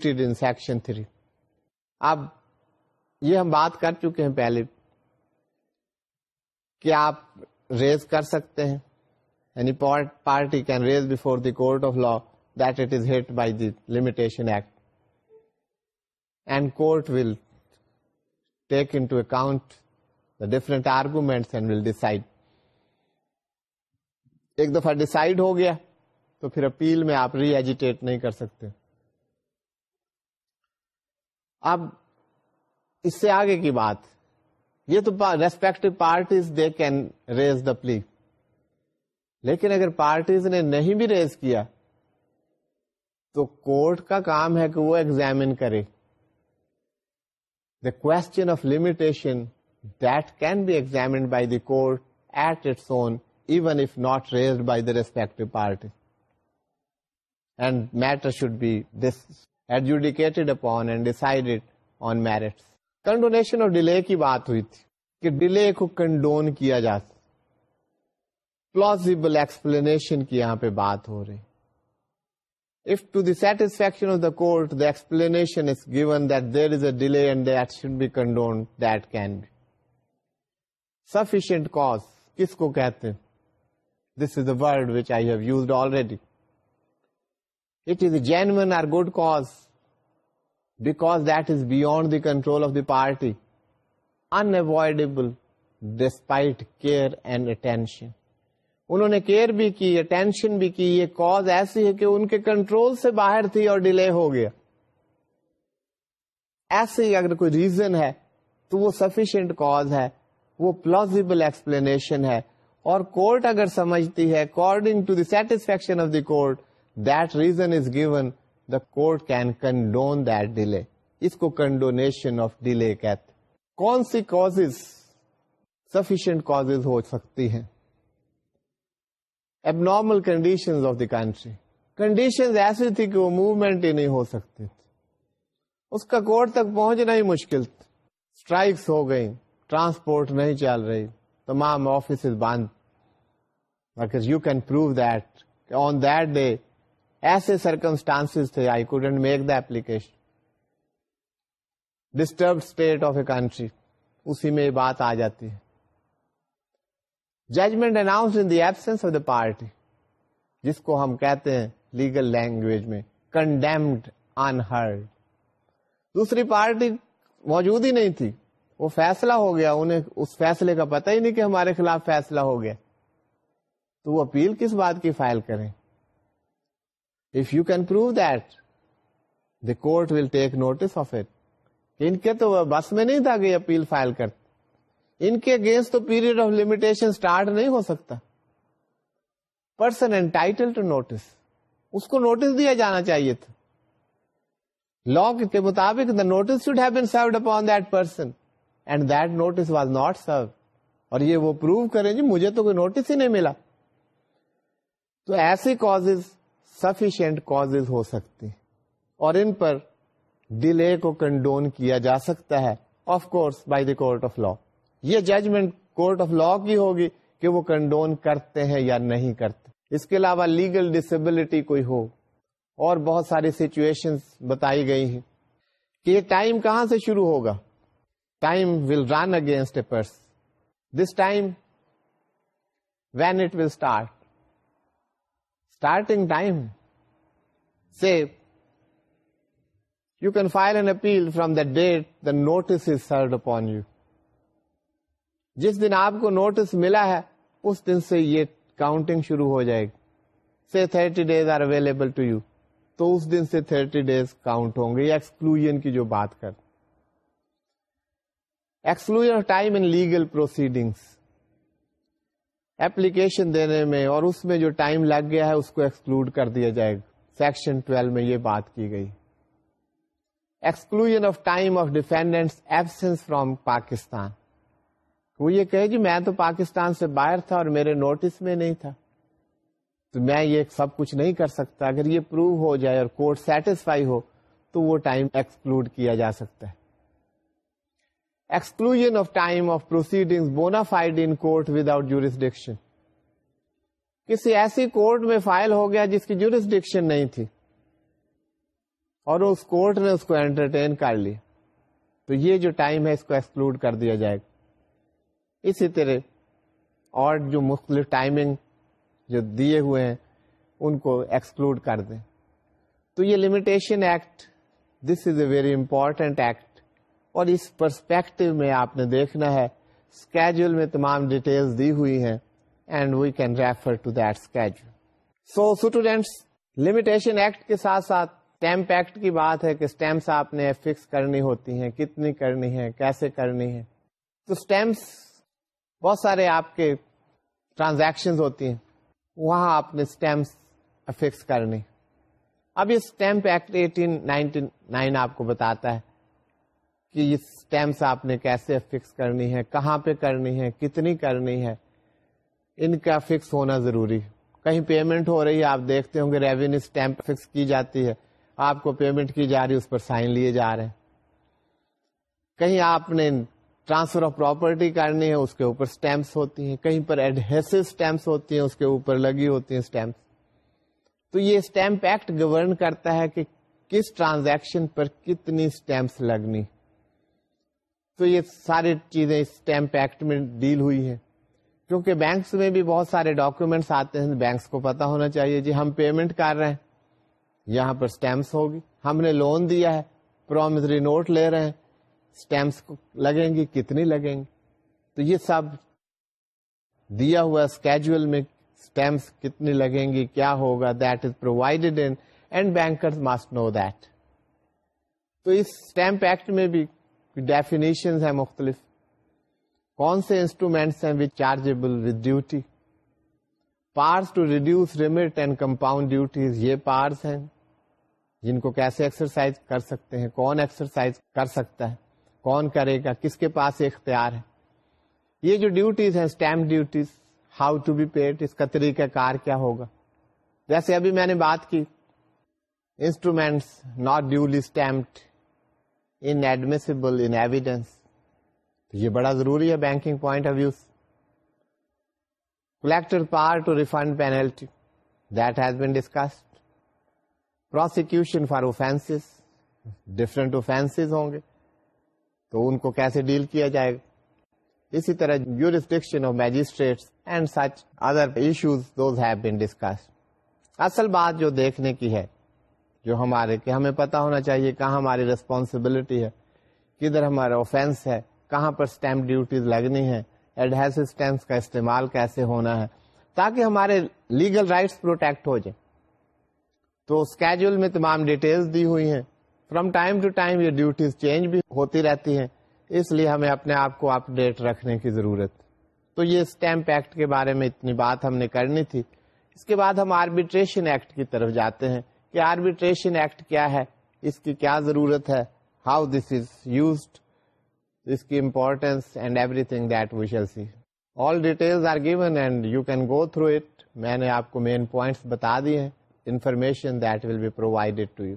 in section three اب یہ ہم بات کر چکے ہیں پہلے کیا آپ ریز کر سکتے ہیں یعنی party can raise before the court of law that it is hit by the limitation act and court will take account the different arguments and will decide ایک دفعہ ڈسائڈ ہو گیا تو پھر اپیل میں آپ ری ایجیٹیٹ نہیں کر سکتے اب اس سے آگے کی بات یہ تو respect parties they can raise the plea لیکن اگر پارٹیز نے نہیں بھی ریز کیا تو کورٹ کا کام ہے کہ وہ ایگزامن کرے the question of limitation that can be examined by the court at its own delay condone کیا جاتا پوزیبل ایکسپلینشن کی یہاں پہ بات ہو رہی of the court the explanation condone sufficient cause کس کو کہتے or good cause because that is beyond the control of the party unavoidable despite care and attention انہوں نے کیئر بھی کی اٹینشن بھی کی یہ کاز ایسی ہے کہ ان کے کنٹرول سے باہر تھی اور ڈیلے ہو گیا ایسے ہی اگر کوئی ریزن ہے تو وہ سفیشینٹ کاز ہے وہ پلازیبل ایکسپلینیشن ہے اور کورٹ اگر سمجھتی ہے according to the satisfaction of the court that reason is given the court can condone that delay اس کو کنڈونیشن آف ڈیلے کہتے کون سی کاز سفیشینٹ کاز ہو سکتی ہیں normal condition condition of the country ایسی تھی کہ وہ موومنٹ ہی نہیں ہو سکتی تھی اس کا کورٹ تک پہنچنا ہی مشکل اسٹرائکس ہو گئی ٹرانسپورٹ نہیں چل رہی تمام آفیسز بند آن دیٹ ڈے ایسے سرکمسٹانس تھے disturb state of a country اسی میں بات آ جاتی ہے judgement announce in of absence party جس کو ہم کہتے ہیں لیگل لینگویج میں کنڈیمڈ انہرڈ دوسری پارٹی موجود ہی نہیں تھی وہ فیصلہ ہو گیا انہیں اس فیصلے کا پتہ ہی نہیں کہ ہمارے خلاف فیصلہ ہو گیا تو وہ اپیل کس بات کی فائل کریں if you can prove the court will take notice of it ان کے تو بس میں نہیں تھا کہ اپیل فائل کرتے ان کے اگینسٹ تو پیریڈ آف لمیٹیشن اسٹارٹ نہیں ہو سکتا پرسن انٹائٹل ٹو نوٹس اس کو نوٹس دیا جانا چاہیے تھا لا کے مطابق the notice should have been served upon that person and that notice was not serve اور یہ وہ پروو کریں جی مجھے تو کوئی نوٹس ہی نہیں ملا تو ایسے کاز سفیشینٹ کاز ہو سکتے اور ان پر ڈیلے کو کنڈون کیا جا سکتا ہے of course by the court of law یہ ججمنٹ کورٹ آف لا کی ہوگی کہ وہ کنڈون کرتے ہیں یا نہیں کرتے اس کے علاوہ لیگل ڈسبلٹی کوئی ہو اور بہت ساری سچویشن بتائی گئی ہیں کہ یہ ٹائم کہاں سے شروع ہوگا time will run against a person this time when it will start you can file an appeal from the date the notice is served upon you جس دن آپ کو نوٹس ملا ہے اس دن سے یہ کاؤنٹنگ شروع ہو جائے گی سے thirty days are available to you تو اس دن سے تھرٹی ڈیز کاؤنٹ ہوں گے ایکسکلوژ کی جو بات exclude time in legal proceedings application دینے میں اور اس میں جو ٹائم لگ گیا ہے اس کو ایکسکلوڈ کر دیا جائے گا سیکشن ٹویلو میں یہ بات کی گئی exclusion of of time defendants absence from Pakistan وہ یہ کہے کہ میں تو پاکستان سے باہر تھا اور میرے نوٹس میں نہیں تھا تو میں یہ سب کچھ نہیں کر سکتا اگر یہ پروو ہو جائے اور کورٹ سیٹسفائی ہو تو وہ ٹائم ایکسکلوڈ کیا جا سکتا ہے of time of proceeding bona fide in without jurisdiction کسی ایسی کورٹ میں فائل ہو گیا جس کی جورسڈکشن نہیں تھی اور اس کورٹ نے اس کو انٹرٹین کر لی تو یہ جو ٹائم ہے اس کو ایکسکلوڈ کر دیا جائے گا اسی طرح اور جو مختلف ٹائمنگ جو دیے ہوئے ہیں ان کو ایکسکلوڈ کر دیں تو یہ limitation act this is a very important act اور اس پرسپیکٹو میں آپ نے دیکھنا ہے اسکیجول میں تمام ڈیٹیلز دی ہوئی ہیں and we can refer to that schedule so students limitation act کے ساتھ ساتھ اسٹیمپ ایکٹ کی بات ہے کہ اسٹیمپس آپ نے فکس کرنی ہوتی ہیں کتنی کرنی ہے کیسے کرنی ہے تو اسٹیمپس بہت سارے آپ کے ٹرانزیکشن ہوتی ہیں وہاں آپ نے اسٹیمپس فکس کرنی اب یہ stamp act eighteen ninety nine آپ کو بتاتا ہے کہ یہ اسٹیمپس آپ نے کیسے فکس کرنی ہے کہاں پہ کرنی ہے کتنی کرنی ہے ان کا فکس ہونا ضروری ہے کہیں پیمنٹ ہو رہی ہے آپ دیکھتے ہوں گے ریوینیو اسٹیمپ فکس کی جاتی ہے آپ کو پیمنٹ کی جا رہی ہے اس پر سائن لیے جا رہے ہیں کہیں آپ نے ٹرانسفر آف پراپرٹی کرنی ہے اس کے اوپر اسٹیمپس ہوتی ہیں کہیں پر ایڈہیسو اسٹیمپس ہوتی ہیں اس کے اوپر لگی ہوتی ہیں اسٹیمپس تو یہ اسٹیمپ ایکٹ گورن کرتا ہے کہ کس ٹرانزیکشن پر کتنی اسٹیمپس لگنی تو یہ ساری چیزیں اسٹیمپ ایکٹ میں ڈیل ہوئی ہیں کیونکہ بینکس میں بھی بہت سارے ڈاکیومینٹس آتے ہیں بینکس کو پتا ہونا چاہیے جی ہم پیمنٹ کر رہے ہیں یہاں پر اسٹیمپس ہوگی ہم نے لون دیا ہے پرومزری نوٹ لے رہے ہیں اسٹیمپس لگیں گی کتنی لگیں گی تو یہ سب دیا ہوا اسکیجل میں اسٹیمپس کتنی لگیں گی کیا ہوگا that is provided bankers must know that تو اس اسٹیمپ ایکٹ میں بھی ڈیفینیشن ہیں مختلف کون سے انسٹرومینٹس ہیں with duty powers to reduce remit and compound duties یہ پارس ہیں جن کو کیسے ایکسرسائز کر سکتے ہیں کون ایکسرسائز کر سکتا ہے کون کرے گا کس کے پاس اختیار ہے یہ جو ڈیوٹیز ہیں stamp duties how to be paid اس کا طریقہ کار کیا ہوگا جیسے ابھی میں نے بات کی instruments not duly stamped in in evidence یہ بڑا ضروری ہے banking point of view refund penalty that has been discussed prosecution for offence different offence ہوں گے تو ان کو کیسے ڈیل کیا جائے گا اسی طرح of magistrate and such other discuss اصل بات جو دیکھنے کی ہے جو ہمارے کہ ہمیں پتا ہونا چاہیے کہاں ہماری ریسپانسبلٹی ہے کدھر ہمارا ہے کہاں پر اسٹیمپ ڈیوٹیز لگنی ہے کا استعمال کیسے ہونا ہے تاکہ ہمارے لیگل رائٹس پروٹیکٹ ہو جائے تو میں تمام دی ہوئی ہیں فرام ٹائم ٹو ٹائم یہ ڈیوٹیز چینج بھی ہوتی رہتی ہیں اس لیے ہمیں اپنے آپ کو اپ ڈیٹ رکھنے کی ضرورت تو یہ اسٹیمپ ایکٹ کے بارے میں اتنی بات ہم نے کرنی تھی اس کے بعد ہم آربیٹریشن ایکٹ کی طرف جاتے ہیں کہ آربیٹریشن ایکٹ کیا ہے اس کی کیا ضرورت ہے ہاؤ دس از یوزڈ اس کی importance and everything that we shall see all detail and you can go through it میں نے آپ کو مین پوائنٹس بتا دی ہیں information that will be provided to you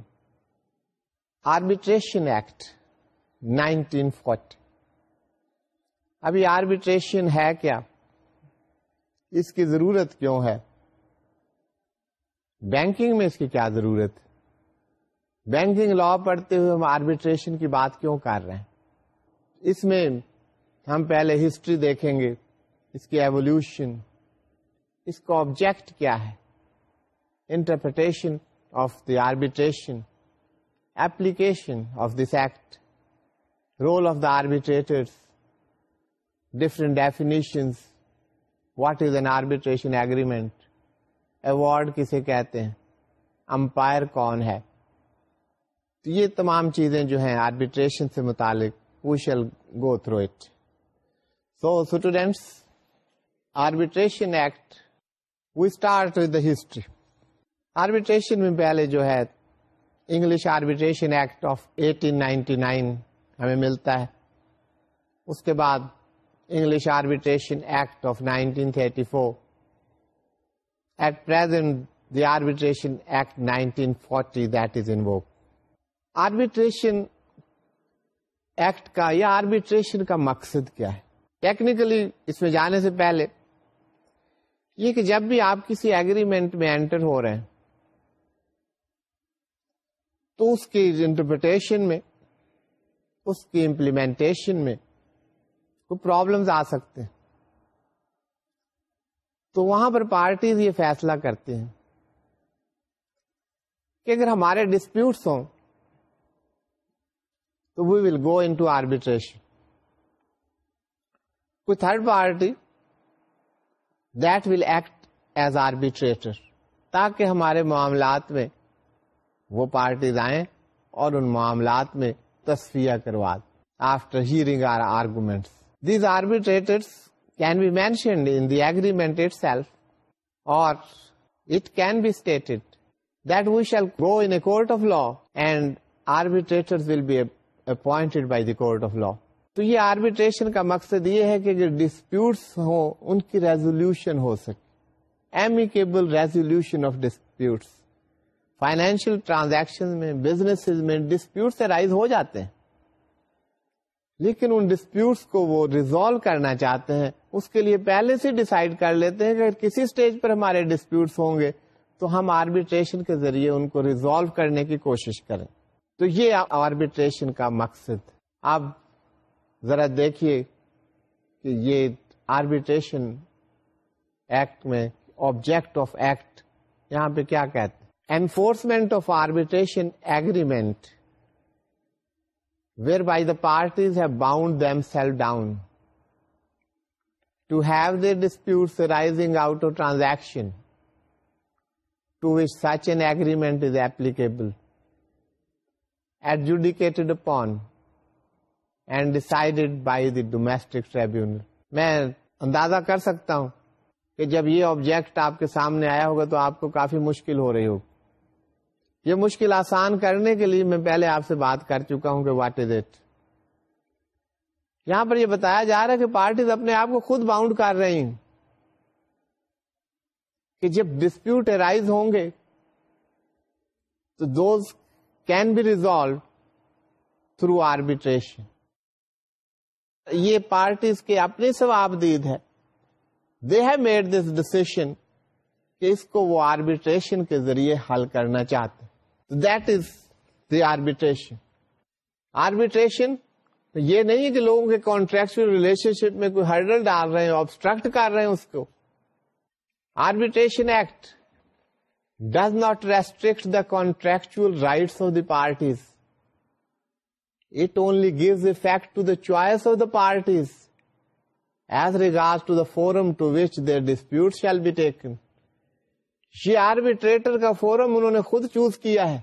arbitration act nineteen forty ابھی آربیٹریشن ہے کیا اس کی ضرورت کیوں ہے بینکنگ میں اس کی کیا ضرورت ہے بینکنگ لا پڑھتے ہوئے ہم آربیٹریشن کی بات کیوں کر رہے ہیں اس میں ہم پہلے ہسٹری دیکھیں گے اس کی ایولیوشن اس کا آبجیکٹ کیا ہے interpretation of the arbitration application of this act role of the arbitrators different definition what is an arbitration agreement award کسے کہتے ہیں امپائر کون ہے تو یہ تمام چیزیں جو ہیں آربیٹریشن سے متعلق go through it so students arbitration act we start the history arbitration میں پہلے جو ہے English arbitration act of eighteen ninety nine ہمیں ملتا ہے اس کے بعد English arbitration act of nineteen thirty four eight per arbitration act nineteen forty that is arbitration act کا یا آربیٹریشن کا مقصد کیا ہے ٹیکنیکلی اس میں جانے سے پہلے یہ کہ جب بھی آپ کسی اگریمنٹ میں اینٹر ہو رہے ہیں تو اس کی انٹرپریٹیشن میں اس کی امپلیمنٹیشن میں کچھ پرابلمس آ سکتے ہیں تو وہاں پر پارٹیز یہ فیصلہ کرتے ہیں کہ اگر ہمارے ڈسپیوٹس ہوں تو we will go into arbitration کوئی third party that will act as arbitrator تاکہ ہمارے معاملات میں وہ پارٹیز آئیں اور ان معاملات میں تصفیہ کروا after hearing or arguments these arbitrators be in the agreement itself اور it can be stated that we shall go in a court of law and arbitrator will be appointed by the court of law تو یہ آربیٹریشن کا مقصد یہ ہے کہ جو ڈسپیوٹس ہوں ان کی ریزولوشن ہو سکے amicable resolution of disputes financial transaction میں بزنس میں ڈسپیوٹس رائز ہو جاتے ہیں لیکن ان ڈسپیوٹس کو وہ ریزالو کرنا چاہتے ہیں اس کے لیے پہلے سے ڈیسائیڈ کر لیتے ہیں کہ کسی سٹیج پر ہمارے ڈسپیوٹس ہوں گے تو ہم آربیٹریشن کے ذریعے ان کو ریزالو کرنے کی کوشش کریں تو یہ آربیٹریشن کا مقصد آپ ذرا دیکھیے کہ یہ آربیٹریشن ایکٹ میں آبجیکٹ آف ایکٹ یہاں پہ کیا کہتے ہیں enforcement of arbitration agreement domestic tribunal میں اندازہ کر سکتا ہوں کہ جب یہ آبجیکٹ آپ کے سامنے آیا ہوگا تو آپ کو کافی مشکل ہو رہی ہوگی یہ مشکل آسان کرنے کے لیے میں پہلے آپ سے بات کر چکا ہوں کہ واٹ از اٹ یہاں پر یہ بتایا جا رہا ہے کہ پارٹیز اپنے آپ کو خود باؤنڈ کر رہی ہیں کہ جب ڈسپیوٹ ارائیز ہوں گے تو those can be resolve through arbitration یہ پارٹیز کے اپنے سواب دید ہے کہ اس کو وہ آربیٹریشن کے ذریعے حل کرنا چاہتے that is the arbitration arbitration یہ نہیں ہے کہ لوگوں کے کانٹریکچل ریلیشن شپ میں کوئی ہرڈل ڈال رہے ہیں آبسٹرکٹ کر رہے ہیں اس کو arbitration act does not restrict the contractual rights of the parties it only gives effect to the choice of the parties as regard to the forum to which which dispute shall be taken یہ آربیٹریٹر کا فورم انہوں نے خود چوز کیا ہے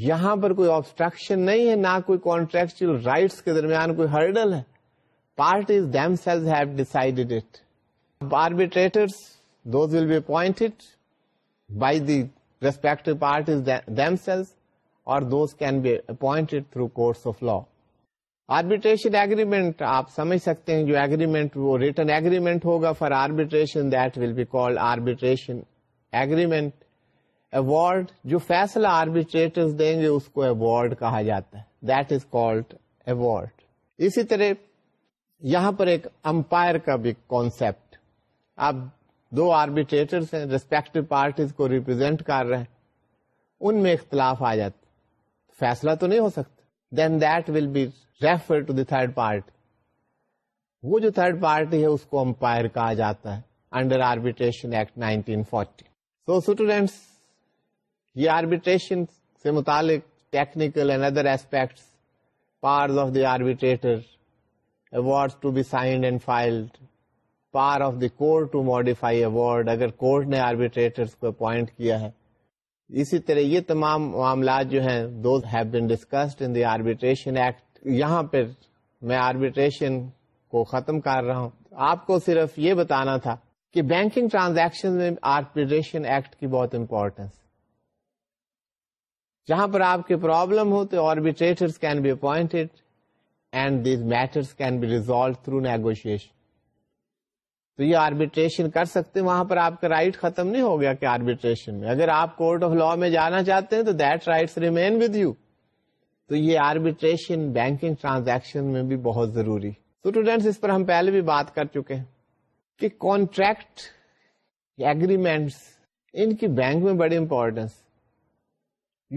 یہاں پر کوئی آبسٹرکشن نہیں ہے نہ کوئی کانٹریکچل رائٹس کے درمیان کوئی ہرڈل ہے parties themselves have decided it arbitrators those will be appointed by the respective parties themselves اور those can be appointed through course of law arbitration agreement آپ سمجھ سکتے ہیں جو ایگریمنٹ وہ ریٹرن ایگریمنٹ ہوگا for arbitration that will be called arbitration agreement award جو فیصلہ آربیٹریٹر دیں گے اس کو ایوارڈ کہا جاتا ہے دیٹ از ایوارڈ اسی طرح یہاں پر ایک امپائر کا بھی آپ دو آربیٹریٹر ریپرزینٹ کر رہے ہیں ان میں اختلاف آ جاتا فیصلہ تو نہیں ہو سکتا then that will be refer to the third party وہ جو تھرڈ پارٹی ہے اس کو امپائر کہا جاتا ہے under arbitration act nineteen forty so students یہ آربیٹریشن سے متعلق technical and other aspect powers of the arbitrator award to be signed and filed power of the court to modify award اگر کورٹ نے آربیٹریٹر کو اپوائنٹ کیا ہے اسی طرح یہ تمام معاملات جو ہیں those have been discussed in the arbitration act یہاں پہ میں آربیٹریشن کو ختم کر رہا ہوں آپ کو صرف یہ بتانا تھا کہ بینکنگ ٹرانزیکشن میں آربیٹریشن ایکٹ کی بہت امپورٹینس جہاں پر آپ کے پرابلم ہو تو arbitrator can be appointed and these can be resolve through negotiation تو یہ آربیٹریشن کر سکتے وہاں پر آپ کا رائٹ ختم نہیں ہو گیا کہ آربیٹریشن میں اگر آپ کورٹ آف لا میں جانا چاہتے ہیں تو that rights remain with you تو یہ آربیٹریشن بینکنگ ٹرانزیکشن میں بھی بہت ضروری اسٹوڈینٹس اس پر ہم پہلے بھی بات کر چکے ہیں کہ کانٹریکٹ ایگریمنٹس ان کی بینک میں بڑی importance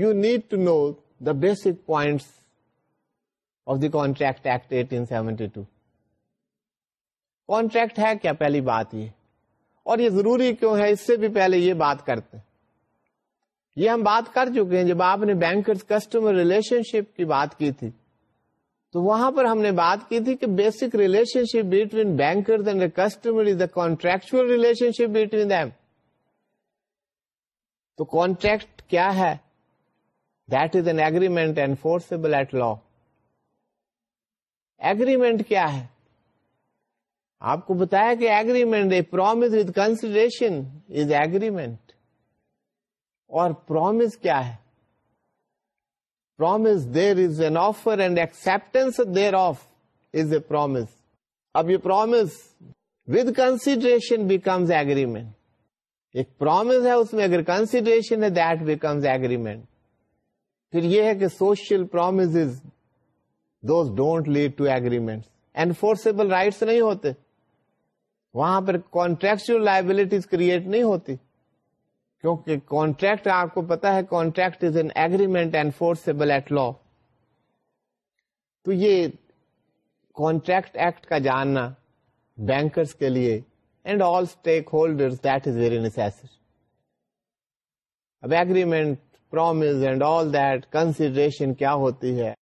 you need to know the basic points of the contract act eighteen seventy two contract ہے کیا پہلی بات یہ اور یہ ضروری کیوں ہے اس سے بھی پہلے یہ بات کرتے ہیں یہ ہم بات کر چکے ہیں جب آپ نے بینکرز کسٹمر ریلیشن شپ کی بات کی تھی تو وہاں پر ہم نے بات کی تھی کہ basic relationship between and customer is the contractual relationship between تو کانٹریکٹ کیا ہے that is an agreement enforceable at law agreement کیا ہے آپ کو بتایا کہ agreement a promise with consideration is agreement اور پرومس کیا ہے اب یہ یہ ایک ہے ہے ہے اس میں اگر پھر کہ social promise those don't lead to agreement enforceable rights نہیں ہوتے وہاں پر کانٹریکچل لائبلٹیز کریٹ نہیں ہوتی کیونکہ کانٹریکٹ آپ کو پتا ہے contract is an agreement enforceable forceable at law تو یہ کانٹریکٹ ایکٹ کا جاننا بینکرس کے لیے and all stakeholder that is very necessary اب agreement promise and all that consideration کیا ہوتی ہے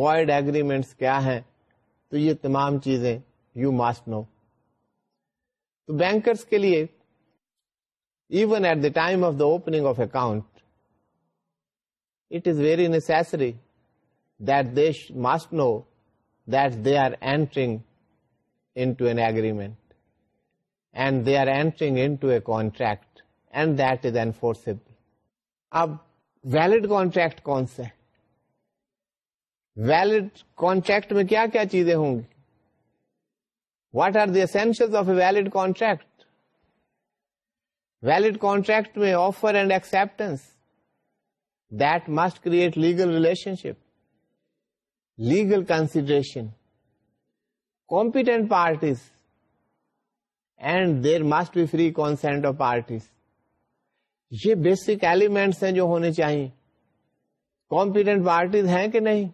وائڈ ایگریمنٹس کیا ہیں تو یہ تمام چیزیں یو مسٹ نو تو بینکرس کے لیے even at the time of opening of account it is very necessary this must know this they are entering agreement and they are entering in کو دس اینفورسبل اب ویلڈ کانٹریکٹ کون سا ویلڈ کانٹریکٹ میں کیا کیا چیزیں ہوں گی what are the essential of a valid contract valid contract میں offer and acceptance that must create legal relationship legal consideration competent parties and there must be free consent of parties یہ بیسک ایلیمنٹس ہیں جو ہونے چاہیے کمپیٹینٹ پارٹیز ہیں کہ نہیں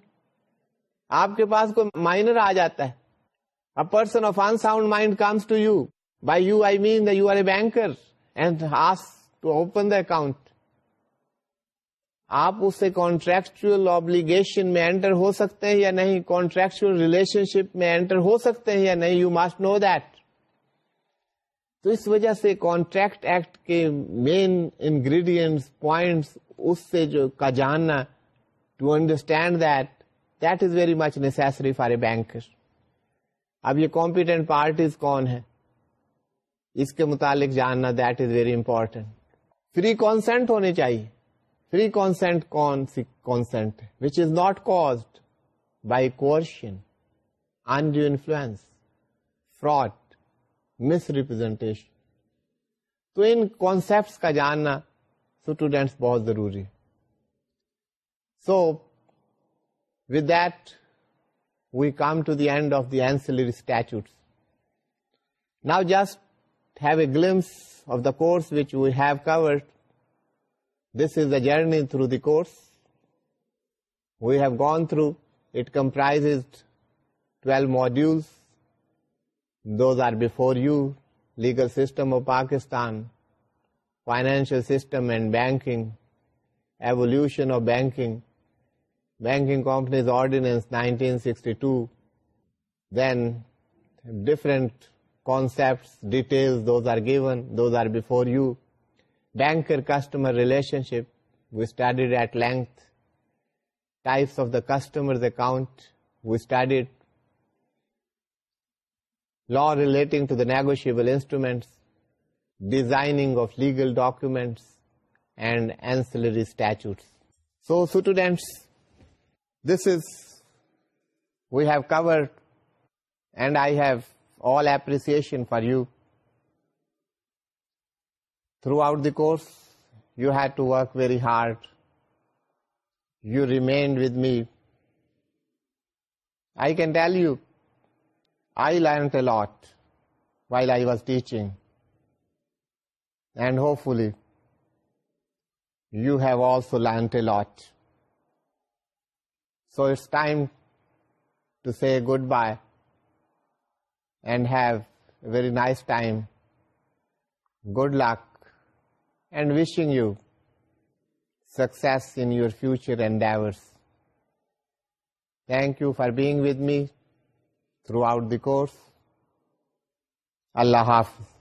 آپ کے پاس کوئی مائنر آ جاتا ہے a person of unsound mind comes to you by you I mean you are a banker account آپ اسے کانٹریکچل آبلیگیشن میں اینٹر ہو سکتے ہیں یا نہیں کانٹریکچل ریلیشن شپ میں اینٹر ہو سکتے ہیں یا نہیں یو مسٹ نو دیٹ تو اس وجہ سے کانٹریکٹ ایکٹ کے مین انگریڈینٹس پوائنٹس اس سے جو کا جاننا to understand that that is very much necessary for a bank اب یہ کمپیٹنٹ پارٹیز کون ہیں اس کے متعلق جاننا that is very important free consent ہونی چاہیے فری کانسینٹ کون سی consent which is not caused by coercion undue influence fraud misrepresentation تو ان کونسپٹ کا جاننا اسٹوڈینٹس بہت ضروری so with that we come to the end of the ancillary statutes now just have a glimpse of the course which we have covered. This is the journey through the course we have gone through. It comprises 12 modules. Those are before you: legal system of Pakistan, financial system and banking, evolution of banking, Banking Companies Ordinance 1962, then different detail دو ہزار گیون دو ہزار before you bank customer relationship we studied at length types of the customer account we studied law relating to negotiable instruments designing of legal documents and ancillary statute so students this is we've covered and I have all appreciation for you. Throughout the course, you had to work very hard. You remained with me. I can tell you, I learned a lot while I was teaching. And hopefully, you have also learned a lot. So it's time to say goodbye. And have a very nice time good luck and wishing you success in your future and thank you for being with me throughout the course اللہ حافظ